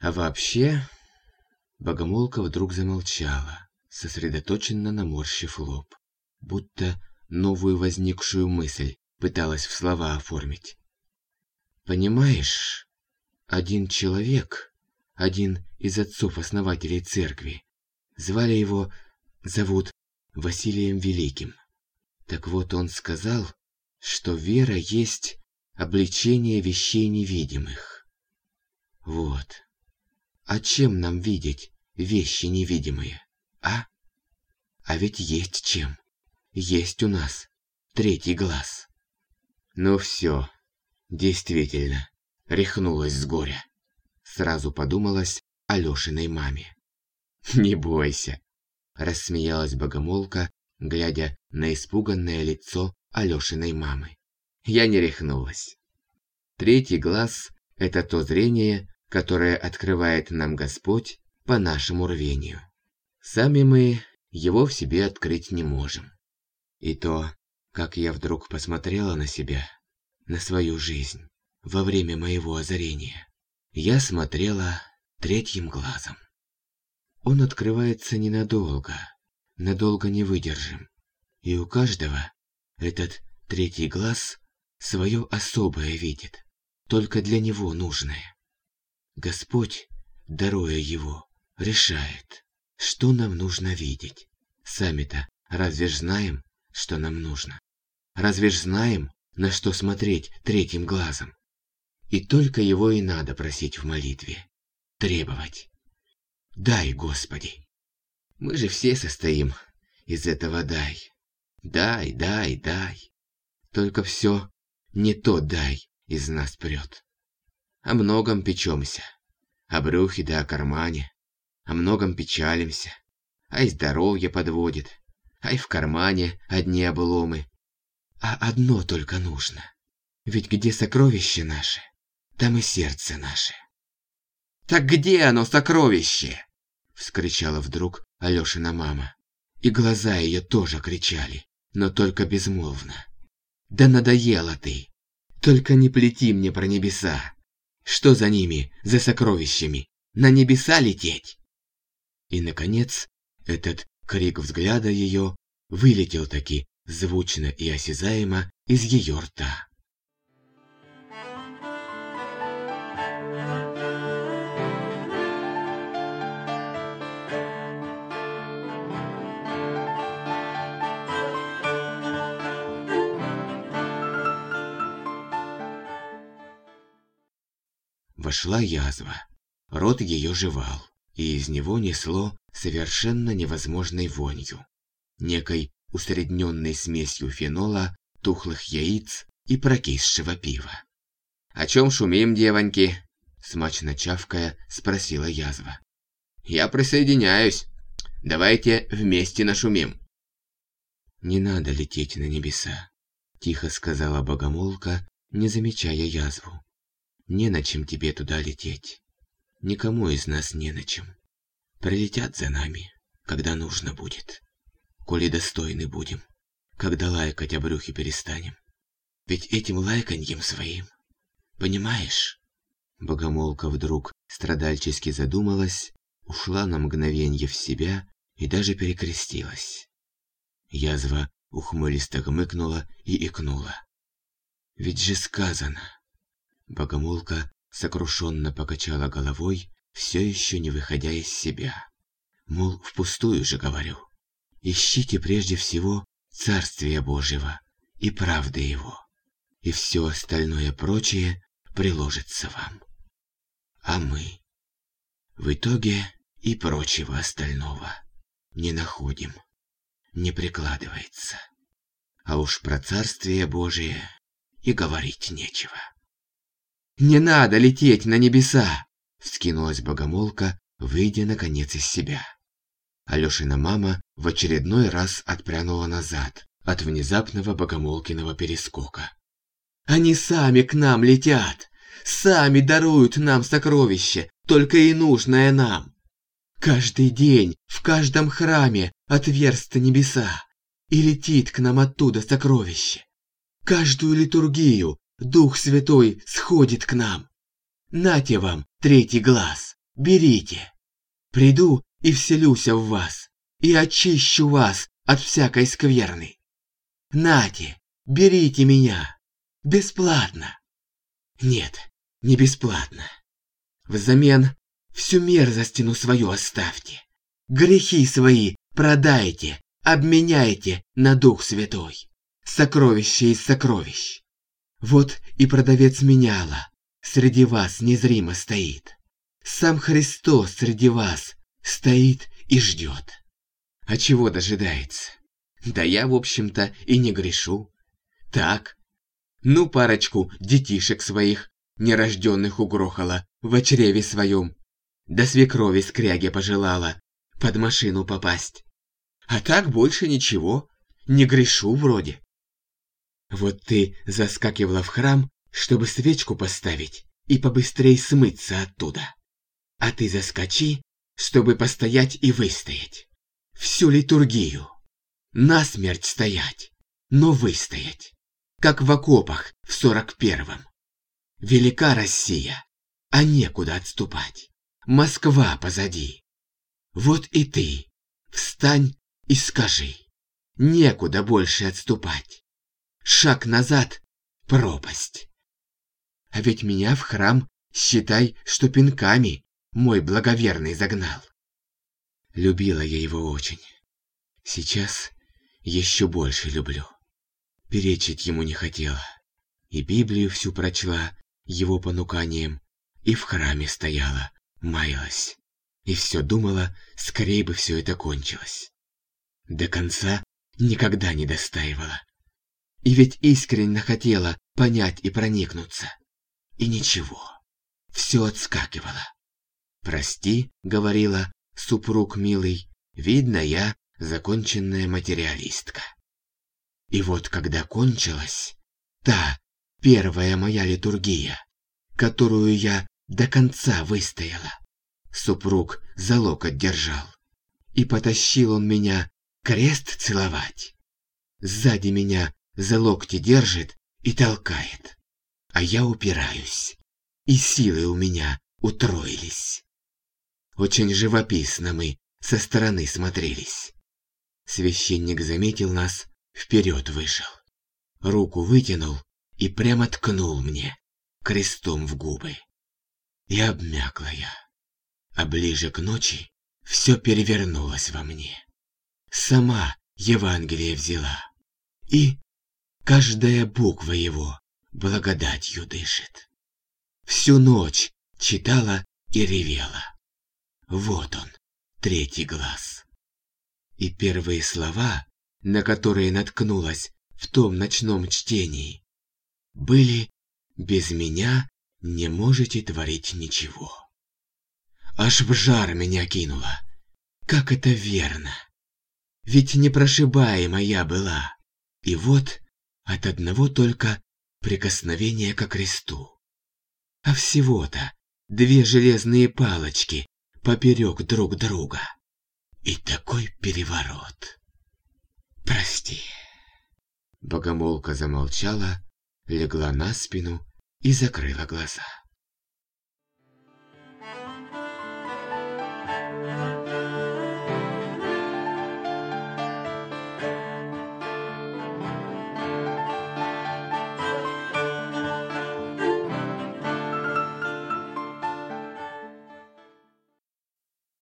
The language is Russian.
А вообще... Богомолка вдруг замолчала, сосредоточенно наморщив лоб, будто новую возникшую мысль пыталась в слова оформить. Понимаешь, один человек, один из отцов-основателей церкви, звали его, зовут Василием Великим. Так вот он сказал, что вера есть обличение вещей невидимых. Вот. А чем нам видеть вещи невидимые, а? А ведь есть чем. Есть у нас третий глаз. Ну все, действительно, рехнулась с горя. Сразу подумалась о Лешиной маме. «Не бойся», – рассмеялась богомолка, глядя на испуганное лицо Алешиной мамы. Я не рехнулась. Третий глаз – это то зрение, которое открывает нам Господь по нашему рвению. Сами мы его в себе открыть не можем. И то, как я вдруг посмотрела на себя, на свою жизнь, во время моего озарения, я смотрела третьим глазом. Он открывается ненадолго, надолго не выдержим. И у каждого этот третий глаз свое особое видит, только для него нужное. Господь, даруя его, решает, что нам нужно видеть. Сами-то разве ж знаем, что нам нужно? Разве ж знаем, на что смотреть третьим глазом? И только его и надо просить в молитве, требовать. Дай, Господи! Мы же все состоим из этого «дай». Дай, дай, дай. Только все не то дай из нас прет. О многом печемся, о брюхе да о кармане, о многом печалимся, а и здоровье подводит, а и в кармане одни обломы. А одно только нужно. Ведь где сокровище наше, там и сердце наше. «Так где оно, сокровище?» — вскричала вдруг Алешина мама. И глаза ее тоже кричали но только безмолвно. «Да надоела ты! Только не плети мне про небеса! Что за ними, за сокровищами? На небеса лететь?» И, наконец, этот крик взгляда ее вылетел таки звучно и осязаемо из ее рта. Вошла язва. Рот ее жевал, и из него несло совершенно невозможной вонью. Некой усредненной смесью фенола, тухлых яиц и прокисшего пива. «О чем шумим, девоньки?» Смачно чавкая, спросила язва. «Я присоединяюсь. Давайте вместе нашумим». «Не надо лететь на небеса», — тихо сказала богомолка, не замечая язву. Не на чем тебе туда лететь. Никому из нас не на чем. Прилетят за нами, когда нужно будет. Коли достойны будем, когда лайкать о брюхе перестанем. Ведь этим лайканьем своим, понимаешь? Богомолка вдруг страдальчески задумалась, ушла на мгновенье в себя и даже перекрестилась. Язва ухмылисто гмыкнула и икнула. Ведь же сказано, Богомолка сокрушенно покачала головой, все еще не выходя из себя. Мол, впустую же говорю. Ищите прежде всего Царствие Божьего и правды Его, и все остальное прочее приложится вам. А мы в итоге и прочего остального не находим, не прикладывается. А уж про Царствие Божие и говорить нечего. «Не надо лететь на небеса!» — вскинулась богомолка, выйдя наконец из себя. Алешина мама в очередной раз отпрянула назад от внезапного богомолкиного перескока. «Они сами к нам летят! Сами даруют нам сокровище, только и нужное нам! Каждый день в каждом храме отверсты небеса, и летит к нам оттуда сокровище. Каждую литургию Дух Святой сходит к нам. Нате вам третий глаз, берите. Приду и вселюся в вас, и очищу вас от всякой скверны. Нате, берите меня, бесплатно. Нет, не бесплатно. Взамен всю мерзостину свою оставьте. Грехи свои продайте, обменяйте на Дух Святой. Сокровище из сокровищ. Вот и продавец меняла, среди вас незримо стоит. Сам Христос среди вас стоит и ждет. А чего дожидается? Да я, в общем-то, и не грешу. Так, ну парочку детишек своих, нерожденных угрохала в чреве своем. До свекрови скряги пожелала под машину попасть. А так больше ничего, не грешу вроде. Вот ты заскакивала в храм, чтобы свечку поставить и побыстрей смыться оттуда. А ты заскочи, чтобы постоять и выстоять. Всю литургию. Насмерть стоять, но выстоять. Как в окопах в сорок первом. Велика Россия, а некуда отступать. Москва позади. Вот и ты встань и скажи. Некуда больше отступать. Шаг назад — пропасть. А ведь меня в храм, считай, что пинками мой благоверный загнал. Любила я его очень. Сейчас еще больше люблю. Перечить ему не хотела. И Библию всю прочла его понуканием, и в храме стояла, маялась. И все думала, скорее бы все это кончилось. До конца никогда не достаивала. И ведь искренне хотела понять и проникнуться. И ничего, все отскакивало. «Прости», — говорила супруг милый, «видно, я законченная материалистка». И вот когда кончилась та первая моя литургия, которую я до конца выстояла, супруг за локоть держал, и потащил он меня крест целовать. Сзади меня за локти держит и толкает, а я упираюсь, и силы у меня утроились. Очень живописно мы со стороны смотрелись. Священник заметил нас, вперед вышел. Руку вытянул и прямо ткнул мне крестом в губы. И обмякла я. А ближе к ночи все перевернулось во мне. Сама Евангелие взяла. И каждая буква его благодатью дышит. Всю ночь читала и ревела. Вот он, третий глаз. И первые слова, на которые наткнулась в том ночном чтении, были «Без меня не можете творить ничего». Аж в жар меня кинуло. Как это верно! Ведь непрошибаема я была. И вот от одного только прикосновения ко кресту. А всего-то две железные палочки поперек друг друга. И такой переворот. Прости. Богомолка замолчала, легла на спину и закрыла глаза.